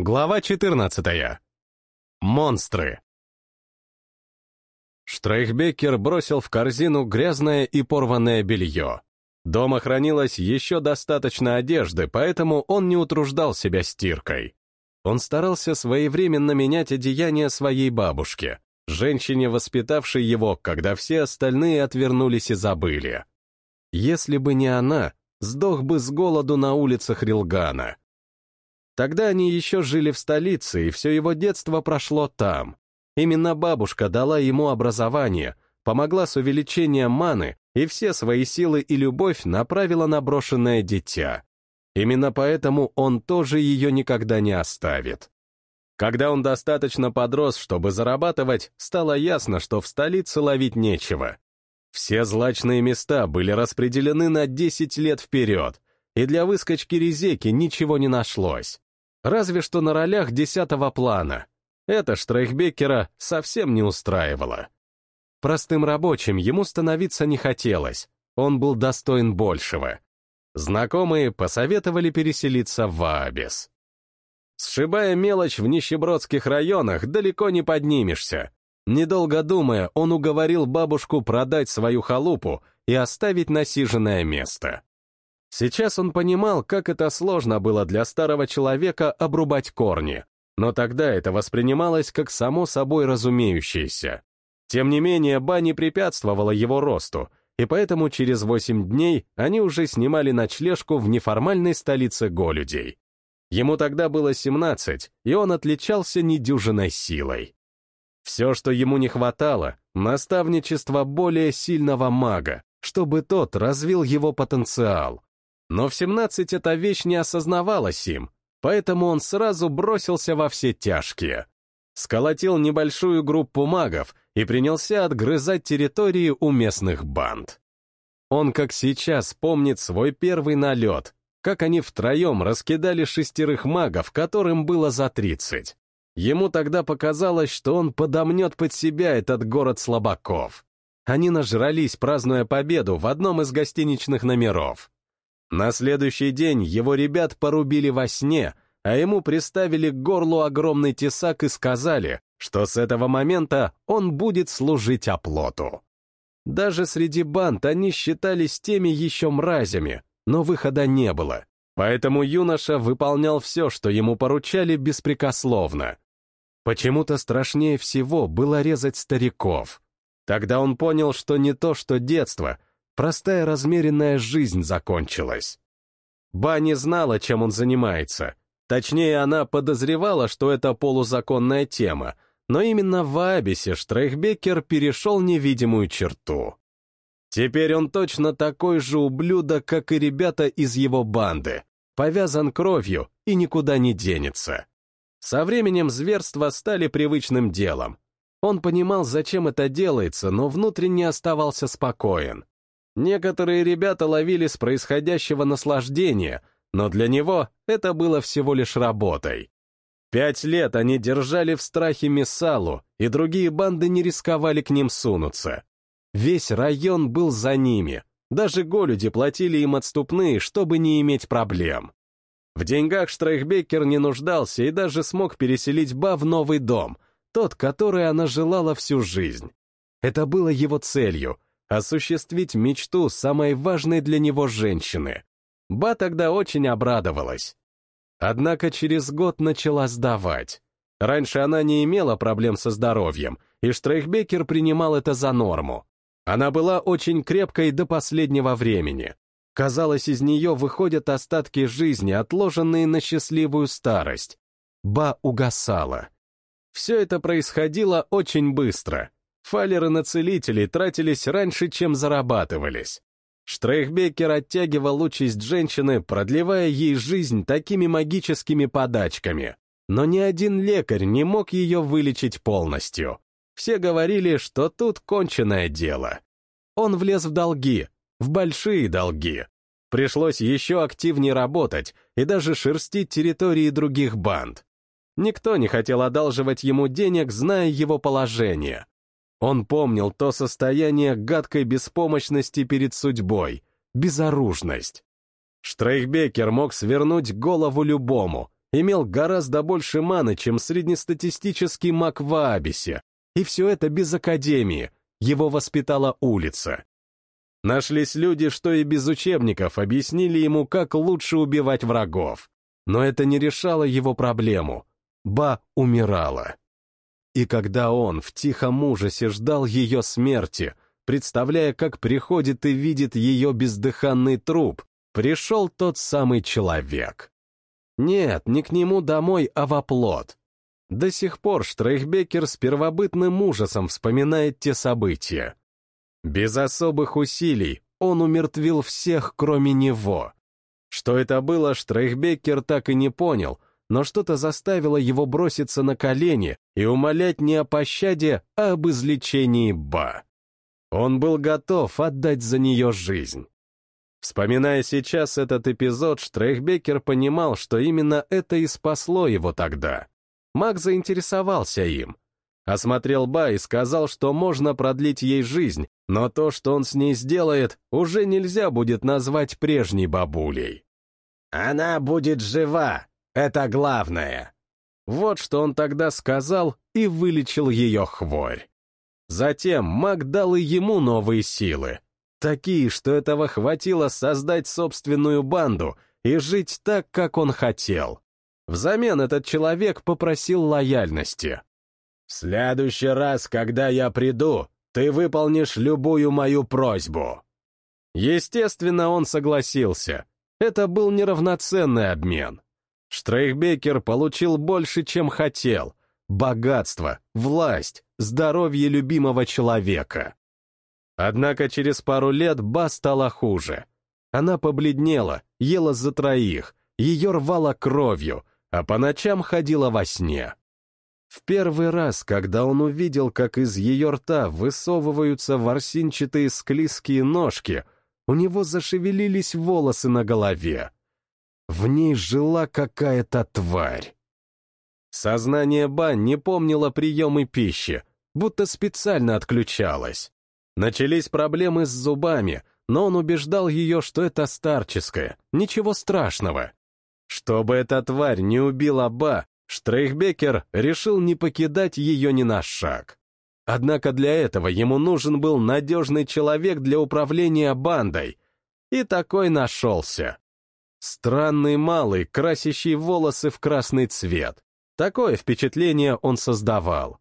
Глава 14. Монстры. Штрейхбекер бросил в корзину грязное и порванное белье. Дома хранилось еще достаточно одежды, поэтому он не утруждал себя стиркой. Он старался своевременно менять одеяние своей бабушке, женщине, воспитавшей его, когда все остальные отвернулись и забыли. Если бы не она, сдох бы с голоду на улицах Рилгана. Тогда они еще жили в столице, и все его детство прошло там. Именно бабушка дала ему образование, помогла с увеличением маны и все свои силы и любовь направила на брошенное дитя. Именно поэтому он тоже ее никогда не оставит. Когда он достаточно подрос, чтобы зарабатывать, стало ясно, что в столице ловить нечего. Все злачные места были распределены на 10 лет вперед, и для выскочки резеки ничего не нашлось. Разве что на ролях десятого плана. Это Штрейхбекера совсем не устраивало. Простым рабочим ему становиться не хотелось, он был достоин большего. Знакомые посоветовали переселиться в Ваабис. Сшибая мелочь в нищебродских районах, далеко не поднимешься. Недолго думая, он уговорил бабушку продать свою халупу и оставить насиженное место. Сейчас он понимал, как это сложно было для старого человека обрубать корни, но тогда это воспринималось как само собой разумеющееся. Тем не менее, Ба не препятствовала его росту, и поэтому через восемь дней они уже снимали ночлежку в неформальной столице Голюдей. Ему тогда было 17, и он отличался недюжиной силой. Все, что ему не хватало, наставничество более сильного мага, чтобы тот развил его потенциал. Но в 17 эта вещь не осознавалась им, поэтому он сразу бросился во все тяжкие. Сколотил небольшую группу магов и принялся отгрызать территории у местных банд. Он, как сейчас, помнит свой первый налет, как они втроем раскидали шестерых магов, которым было за тридцать. Ему тогда показалось, что он подомнет под себя этот город слабаков. Они нажрались, празднуя победу в одном из гостиничных номеров. На следующий день его ребят порубили во сне, а ему приставили к горлу огромный тесак и сказали, что с этого момента он будет служить оплоту. Даже среди банд они считались теми еще мразями, но выхода не было, поэтому юноша выполнял все, что ему поручали беспрекословно. Почему-то страшнее всего было резать стариков. Тогда он понял, что не то, что детство — Простая размеренная жизнь закончилась. Ба не знала, чем он занимается. Точнее, она подозревала, что это полузаконная тема, но именно в Абисе Штрейхбекер перешел невидимую черту. Теперь он точно такой же ублюдок, как и ребята из его банды, повязан кровью и никуда не денется. Со временем зверства стали привычным делом. Он понимал, зачем это делается, но внутренне оставался спокоен. Некоторые ребята ловили с происходящего наслаждения, но для него это было всего лишь работой. Пять лет они держали в страхе Мессалу, и другие банды не рисковали к ним сунуться. Весь район был за ними, даже голюди платили им отступные, чтобы не иметь проблем. В деньгах Штрейхбекер не нуждался и даже смог переселить Ба в новый дом, тот, который она желала всю жизнь. Это было его целью — осуществить мечту самой важной для него женщины. Ба тогда очень обрадовалась. Однако через год начала сдавать. Раньше она не имела проблем со здоровьем, и Штрейхбекер принимал это за норму. Она была очень крепкой до последнего времени. Казалось, из нее выходят остатки жизни, отложенные на счастливую старость. Ба угасала. Все это происходило очень быстро — Фалеры на целителей тратились раньше, чем зарабатывались. Штрейхбекер оттягивал участь женщины, продлевая ей жизнь такими магическими подачками. Но ни один лекарь не мог ее вылечить полностью. Все говорили, что тут конченное дело. Он влез в долги, в большие долги. Пришлось еще активнее работать и даже шерстить территории других банд. Никто не хотел одалживать ему денег, зная его положение. Он помнил то состояние гадкой беспомощности перед судьбой, безоружность. Штрейхбекер мог свернуть голову любому, имел гораздо больше маны, чем среднестатистический маг в Абисе, и все это без академии, его воспитала улица. Нашлись люди, что и без учебников объяснили ему, как лучше убивать врагов. Но это не решало его проблему. Ба умирала. И когда он в тихом ужасе ждал ее смерти, представляя, как приходит и видит ее бездыханный труп, пришел тот самый человек. Нет, не к нему домой, а в оплот. До сих пор Штрейхбекер с первобытным ужасом вспоминает те события. Без особых усилий он умертвил всех, кроме него. Что это было, Штрейхбекер так и не понял, но что-то заставило его броситься на колени и умолять не о пощаде, а об излечении Ба. Он был готов отдать за нее жизнь. Вспоминая сейчас этот эпизод, Штрейхбекер понимал, что именно это и спасло его тогда. Маг заинтересовался им. Осмотрел Ба и сказал, что можно продлить ей жизнь, но то, что он с ней сделает, уже нельзя будет назвать прежней бабулей. «Она будет жива, это главное». Вот что он тогда сказал и вылечил ее хворь. Затем маг дал и ему новые силы, Такие, что этого хватило создать собственную банду и жить так, как он хотел. Взамен этот человек попросил лояльности. «В следующий раз, когда я приду, ты выполнишь любую мою просьбу». Естественно, он согласился. Это был неравноценный обмен. Штрейхбекер получил больше, чем хотел. Богатство, власть, здоровье любимого человека. Однако через пару лет Ба стала хуже. Она побледнела, ела за троих, ее рвало кровью, а по ночам ходила во сне. В первый раз, когда он увидел, как из ее рта высовываются ворсинчатые склизкие ножки, у него зашевелились волосы на голове. В ней жила какая-то тварь. Сознание Ба не помнило приемы пищи, будто специально отключалось. Начались проблемы с зубами, но он убеждал ее, что это старческое, ничего страшного. Чтобы эта тварь не убила Ба, Штрейхбекер решил не покидать ее ни на шаг. Однако для этого ему нужен был надежный человек для управления бандой. И такой нашелся. Странный малый, красящий волосы в красный цвет. Такое впечатление он создавал.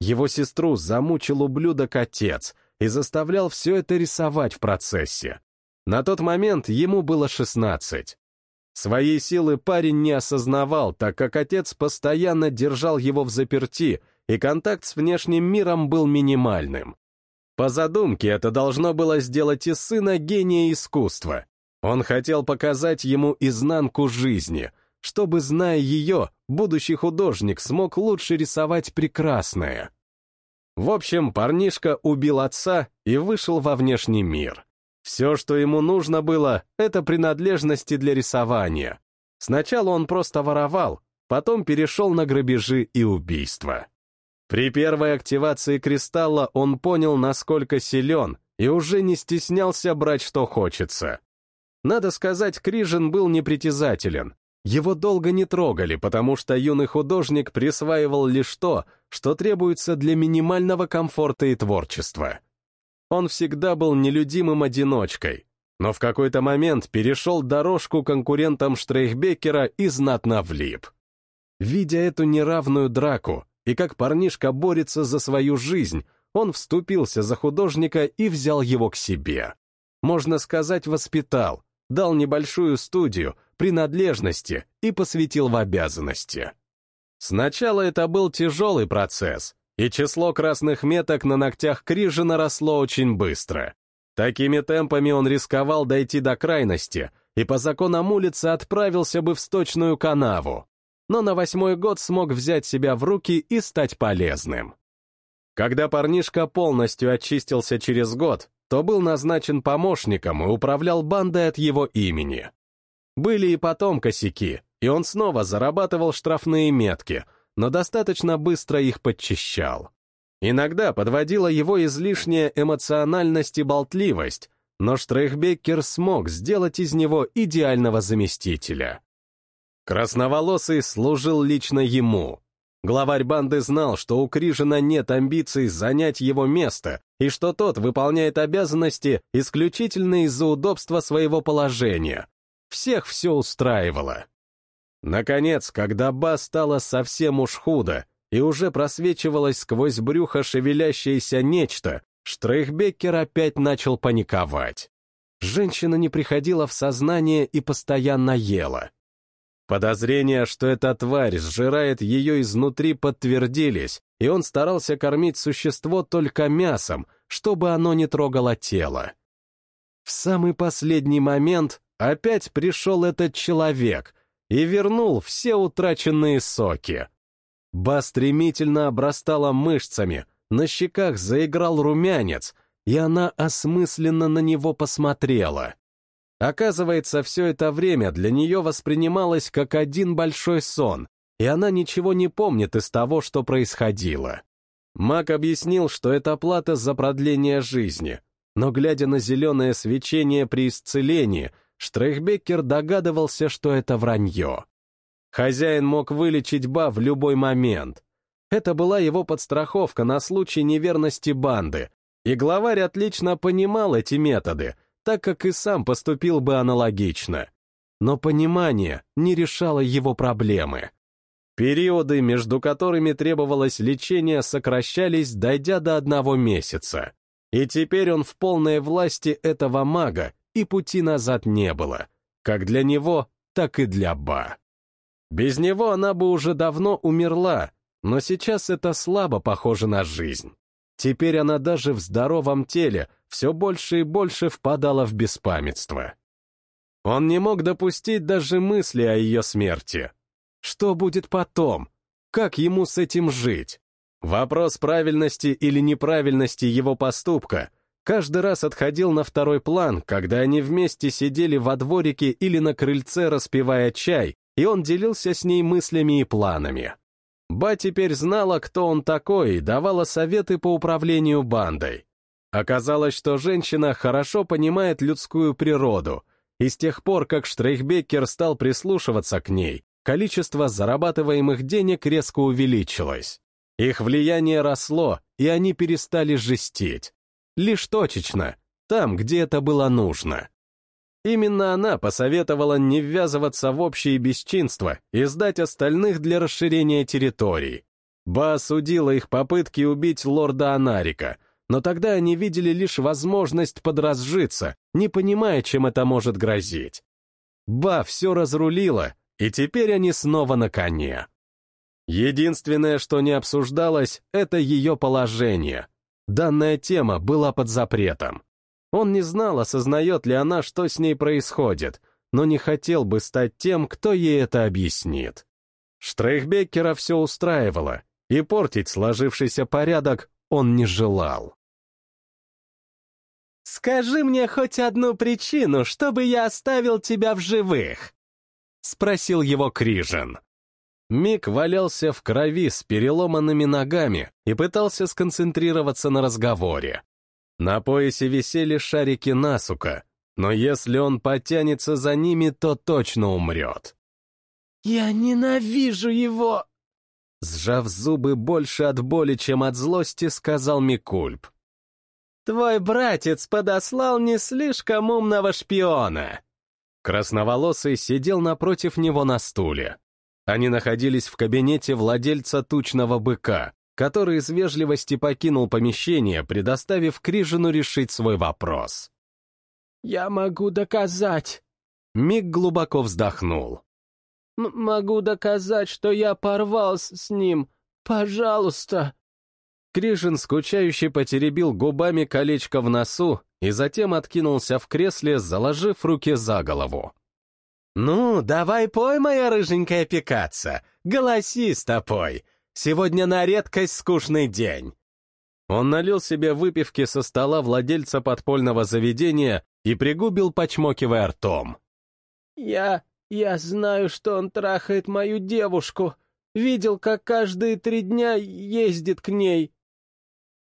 Его сестру замучил ублюдок-отец, и заставлял все это рисовать в процессе. На тот момент ему было 16. Своей силы парень не осознавал, так как отец постоянно держал его в заперти, и контакт с внешним миром был минимальным. По задумке это должно было сделать из сына гения искусства. Он хотел показать ему изнанку жизни, чтобы, зная ее, будущий художник смог лучше рисовать прекрасное. В общем, парнишка убил отца и вышел во внешний мир. Все, что ему нужно было, это принадлежности для рисования. Сначала он просто воровал, потом перешел на грабежи и убийства. При первой активации кристалла он понял, насколько силен, и уже не стеснялся брать, что хочется. Надо сказать, Крижин был непритязателен. Его долго не трогали, потому что юный художник присваивал лишь то, что требуется для минимального комфорта и творчества. Он всегда был нелюдимым одиночкой, но в какой-то момент перешел дорожку конкурентам Штрейхбекера и знатно влип. Видя эту неравную драку и как парнишка борется за свою жизнь, он вступился за художника и взял его к себе. Можно сказать, воспитал, дал небольшую студию, принадлежности и посвятил в обязанности. Сначала это был тяжелый процесс, и число красных меток на ногтях Крижина росло очень быстро. Такими темпами он рисковал дойти до крайности и по законам улицы отправился бы в сточную канаву. Но на восьмой год смог взять себя в руки и стать полезным. Когда парнишка полностью очистился через год, то был назначен помощником и управлял бандой от его имени. Были и потом косяки, и он снова зарабатывал штрафные метки, но достаточно быстро их подчищал. Иногда подводила его излишняя эмоциональность и болтливость, но Штрейхбеккер смог сделать из него идеального заместителя. Красноволосый служил лично ему. Главарь банды знал, что у Крижина нет амбиций занять его место, и что тот выполняет обязанности исключительно из-за удобства своего положения. Всех все устраивало. Наконец, когда Ба стало совсем уж худо, и уже просвечивалось сквозь брюхо шевелящееся нечто, Штрейхбеккер опять начал паниковать. Женщина не приходила в сознание и постоянно ела. Подозрения, что эта тварь сжирает ее изнутри, подтвердились, и он старался кормить существо только мясом, чтобы оно не трогало тело. В самый последний момент опять пришел этот человек и вернул все утраченные соки. Ба стремительно обрастала мышцами, на щеках заиграл румянец, и она осмысленно на него посмотрела. Оказывается, все это время для нее воспринималось как один большой сон, и она ничего не помнит из того, что происходило. Мак объяснил, что это плата за продление жизни, но, глядя на зеленое свечение при исцелении, Штрейхбеккер догадывался, что это вранье. Хозяин мог вылечить Ба в любой момент. Это была его подстраховка на случай неверности банды, и главарь отлично понимал эти методы, так как и сам поступил бы аналогично. Но понимание не решало его проблемы. Периоды, между которыми требовалось лечение, сокращались, дойдя до одного месяца. И теперь он в полной власти этого мага, и пути назад не было. Как для него, так и для Ба. Без него она бы уже давно умерла, но сейчас это слабо похоже на жизнь. Теперь она даже в здоровом теле все больше и больше впадала в беспамятство. Он не мог допустить даже мысли о ее смерти. Что будет потом? Как ему с этим жить? Вопрос правильности или неправильности его поступка каждый раз отходил на второй план, когда они вместе сидели во дворике или на крыльце, распивая чай, и он делился с ней мыслями и планами. Ба теперь знала, кто он такой, и давала советы по управлению бандой. Оказалось, что женщина хорошо понимает людскую природу, и с тех пор, как Штрейхбеккер стал прислушиваться к ней, количество зарабатываемых денег резко увеличилось. Их влияние росло, и они перестали жестить. Лишь точечно, там, где это было нужно. Именно она посоветовала не ввязываться в общие бесчинства и сдать остальных для расширения территорий. Ба осудила их попытки убить лорда Анарика, но тогда они видели лишь возможность подразжиться, не понимая, чем это может грозить. Ба все разрулила, и теперь они снова на коне. Единственное, что не обсуждалось, это ее положение. Данная тема была под запретом. Он не знал, осознает ли она, что с ней происходит, но не хотел бы стать тем, кто ей это объяснит. Штрейхбеккера все устраивало, и портить сложившийся порядок он не желал. «Скажи мне хоть одну причину, чтобы я оставил тебя в живых?» — спросил его Крижин. Мик валялся в крови с переломанными ногами и пытался сконцентрироваться на разговоре. На поясе висели шарики насука, но если он потянется за ними, то точно умрет. «Я ненавижу его!» Сжав зубы больше от боли, чем от злости, сказал Микульп. «Твой братец подослал не слишком умного шпиона!» Красноволосый сидел напротив него на стуле. Они находились в кабинете владельца тучного быка, который из вежливости покинул помещение, предоставив Крижину решить свой вопрос. «Я могу доказать». Миг глубоко вздохнул. «Могу доказать, что я порвался с ним. Пожалуйста». Крижин скучающе потеребил губами колечко в носу и затем откинулся в кресле, заложив руки за голову. «Ну, давай пой, моя рыженькая пикаца, голосисто пой, Сегодня на редкость скучный день». Он налил себе выпивки со стола владельца подпольного заведения и пригубил, почмокивая ртом. «Я... я знаю, что он трахает мою девушку. Видел, как каждые три дня ездит к ней».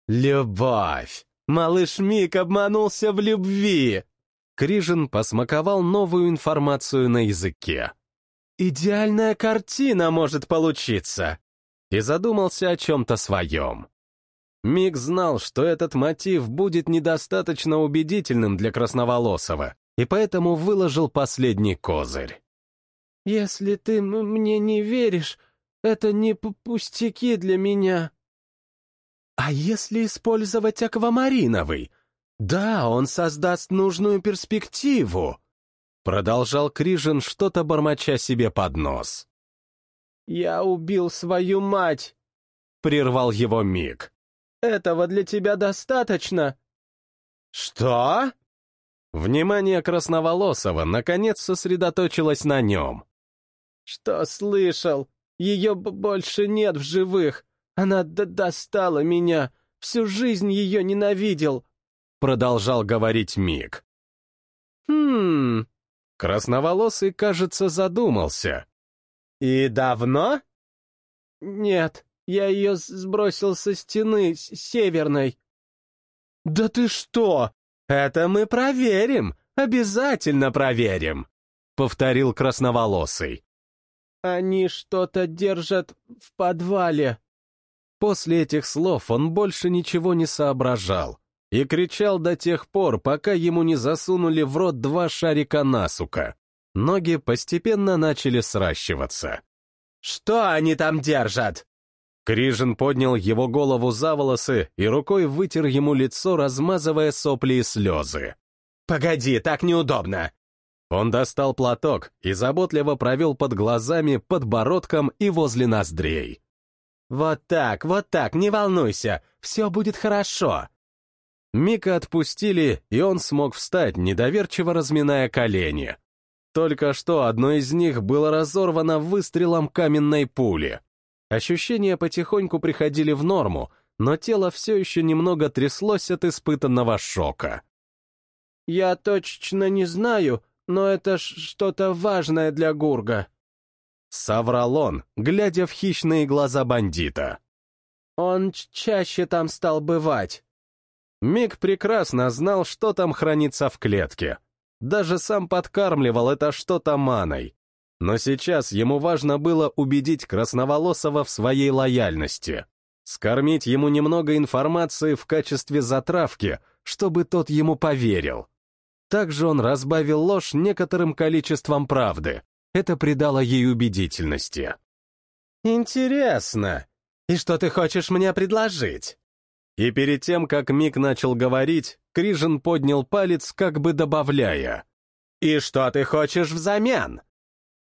«Любовь! Малыш Мик обманулся в любви!» Крижин посмаковал новую информацию на языке. идеальная картина может получиться. И задумался о чем-то своем. Миг знал, что этот мотив будет недостаточно убедительным для Красноволосого, и поэтому выложил последний козырь. «Если ты мне не веришь, это не пустяки для меня». «А если использовать аквамариновый? Да, он создаст нужную перспективу», — продолжал Крижин, что-то бормоча себе под нос. «Я убил свою мать», — прервал его Миг. «Этого для тебя достаточно?» «Что?» Внимание Красноволосого наконец сосредоточилось на нем. «Что слышал? Ее больше нет в живых. Она достала меня. Всю жизнь ее ненавидел», — продолжал говорить Мик. «Хм...» Красноволосый, кажется, задумался. «И давно?» «Нет, я ее сбросил со стены, с северной». «Да ты что? Это мы проверим, обязательно проверим», — повторил красноволосый. «Они что-то держат в подвале». После этих слов он больше ничего не соображал и кричал до тех пор, пока ему не засунули в рот два шарика насука. Ноги постепенно начали сращиваться. «Что они там держат?» Крижин поднял его голову за волосы и рукой вытер ему лицо, размазывая сопли и слезы. «Погоди, так неудобно!» Он достал платок и заботливо провел под глазами, подбородком и возле ноздрей. «Вот так, вот так, не волнуйся, все будет хорошо!» Мика отпустили, и он смог встать, недоверчиво разминая колени. Только что одно из них было разорвано выстрелом каменной пули. Ощущения потихоньку приходили в норму, но тело все еще немного тряслось от испытанного шока. «Я точно не знаю, но это что-то важное для Гурга», — соврал он, глядя в хищные глаза бандита. «Он чаще там стал бывать». Мик прекрасно знал, что там хранится в клетке. Даже сам подкармливал это что-то маной. Но сейчас ему важно было убедить Красноволосого в своей лояльности. Скормить ему немного информации в качестве затравки, чтобы тот ему поверил. Также он разбавил ложь некоторым количеством правды. Это придало ей убедительности. «Интересно. И что ты хочешь мне предложить?» И перед тем, как Мик начал говорить, Крижин поднял палец, как бы добавляя. «И что ты хочешь взамен?»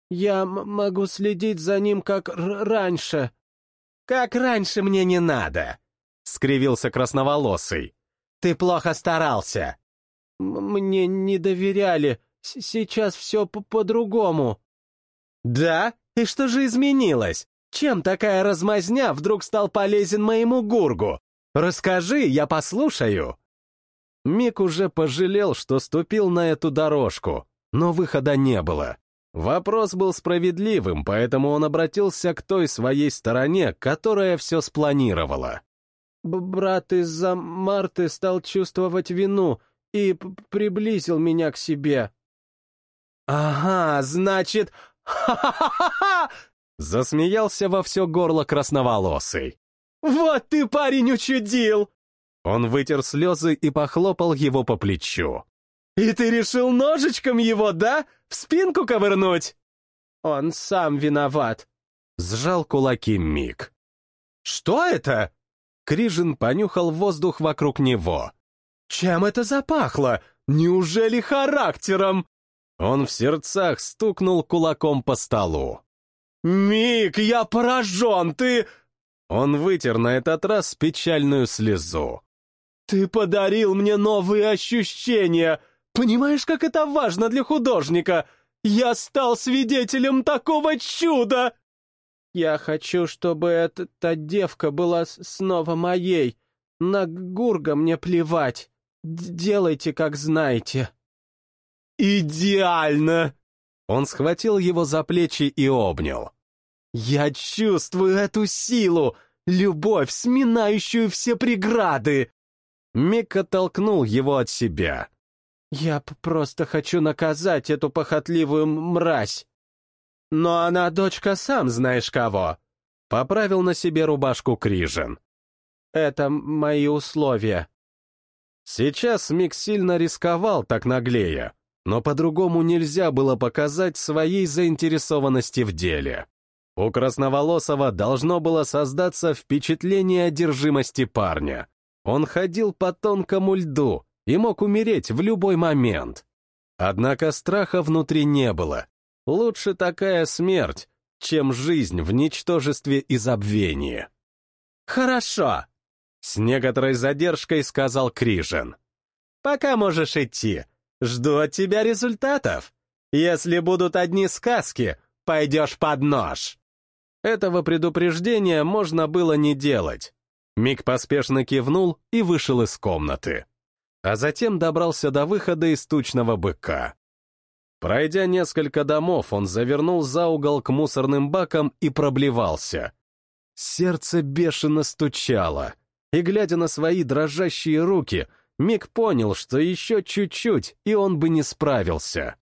«Я могу следить за ним, как раньше». «Как раньше мне не надо», — скривился красноволосый. «Ты плохо старался». «Мне не доверяли. С Сейчас все по-другому». «Да? И что же изменилось? Чем такая размазня вдруг стал полезен моему гургу? Расскажи, я послушаю». Мик уже пожалел, что ступил на эту дорожку, но выхода не было. Вопрос был справедливым, поэтому он обратился к той своей стороне, которая все спланировала. «Брат из-за Марты стал чувствовать вину и приблизил меня к себе». «Ага, значит... Ха-ха-ха-ха!» Засмеялся во все горло красноволосый. «Вот ты, парень, учудил!» Он вытер слезы и похлопал его по плечу. «И ты решил ножичком его, да? В спинку ковырнуть?» «Он сам виноват», — сжал кулаки Мик. «Что это?» Крижин понюхал воздух вокруг него. «Чем это запахло? Неужели характером?» Он в сердцах стукнул кулаком по столу. «Мик, я поражен! Ты...» Он вытер на этот раз печальную слезу. «Ты подарил мне новые ощущения! Понимаешь, как это важно для художника? Я стал свидетелем такого чуда!» «Я хочу, чтобы эта, эта девка была снова моей. На Гурга мне плевать. Делайте, как знаете». «Идеально!» Он схватил его за плечи и обнял. «Я чувствую эту силу, любовь, сминающую все преграды!» Мика толкнул его от себя. «Я просто хочу наказать эту похотливую мразь!» Но она дочка сам знаешь кого. Поправил на себе рубашку Крижин. Это мои условия. Сейчас Мик сильно рисковал так наглея, но по-другому нельзя было показать своей заинтересованности в деле. У Красноволосого должно было создаться впечатление одержимости парня. Он ходил по тонкому льду и мог умереть в любой момент. Однако страха внутри не было. Лучше такая смерть, чем жизнь в ничтожестве и забвении. «Хорошо», — с некоторой задержкой сказал Крижин. «Пока можешь идти. Жду от тебя результатов. Если будут одни сказки, пойдешь под нож». Этого предупреждения можно было не делать. Мик поспешно кивнул и вышел из комнаты. А затем добрался до выхода из тучного быка. Пройдя несколько домов, он завернул за угол к мусорным бакам и проблевался. Сердце бешено стучало, и, глядя на свои дрожащие руки, Мик понял, что еще чуть-чуть, и он бы не справился.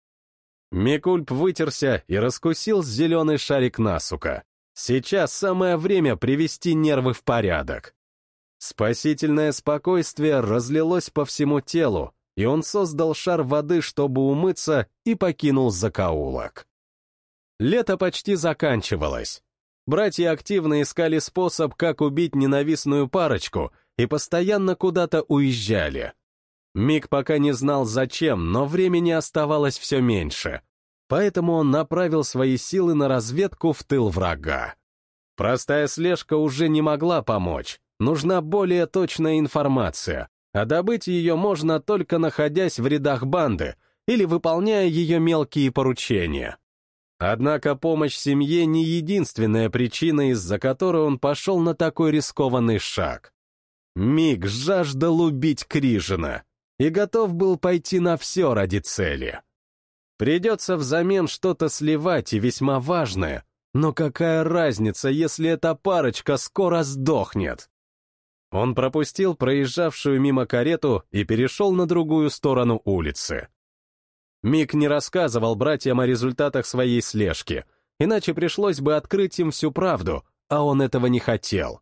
Микульп вытерся и раскусил зеленый шарик насука. Сейчас самое время привести нервы в порядок. Спасительное спокойствие разлилось по всему телу, и он создал шар воды, чтобы умыться, и покинул закоулок. Лето почти заканчивалось. Братья активно искали способ, как убить ненавистную парочку, и постоянно куда-то уезжали. Мик пока не знал зачем, но времени оставалось все меньше, поэтому он направил свои силы на разведку в тыл врага. Простая слежка уже не могла помочь, нужна более точная информация, а добыть ее можно только находясь в рядах банды или выполняя ее мелкие поручения. Однако помощь семье не единственная причина, из-за которой он пошел на такой рискованный шаг. Миг жаждал убить Крижина и готов был пойти на все ради цели. Придется взамен что-то сливать и весьма важное, но какая разница, если эта парочка скоро сдохнет? Он пропустил проезжавшую мимо карету и перешел на другую сторону улицы. Мик не рассказывал братьям о результатах своей слежки, иначе пришлось бы открыть им всю правду, а он этого не хотел.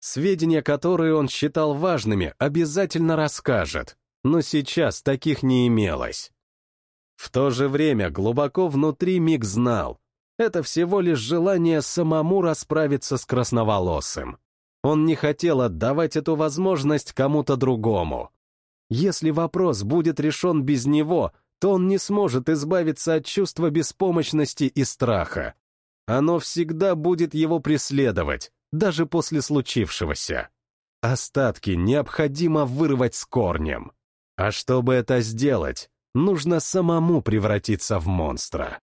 Сведения, которые он считал важными, обязательно расскажет, но сейчас таких не имелось. В то же время глубоко внутри Мик знал, это всего лишь желание самому расправиться с красноволосым. Он не хотел отдавать эту возможность кому-то другому. Если вопрос будет решен без него, то он не сможет избавиться от чувства беспомощности и страха. Оно всегда будет его преследовать, даже после случившегося. Остатки необходимо вырвать с корнем. А чтобы это сделать, нужно самому превратиться в монстра.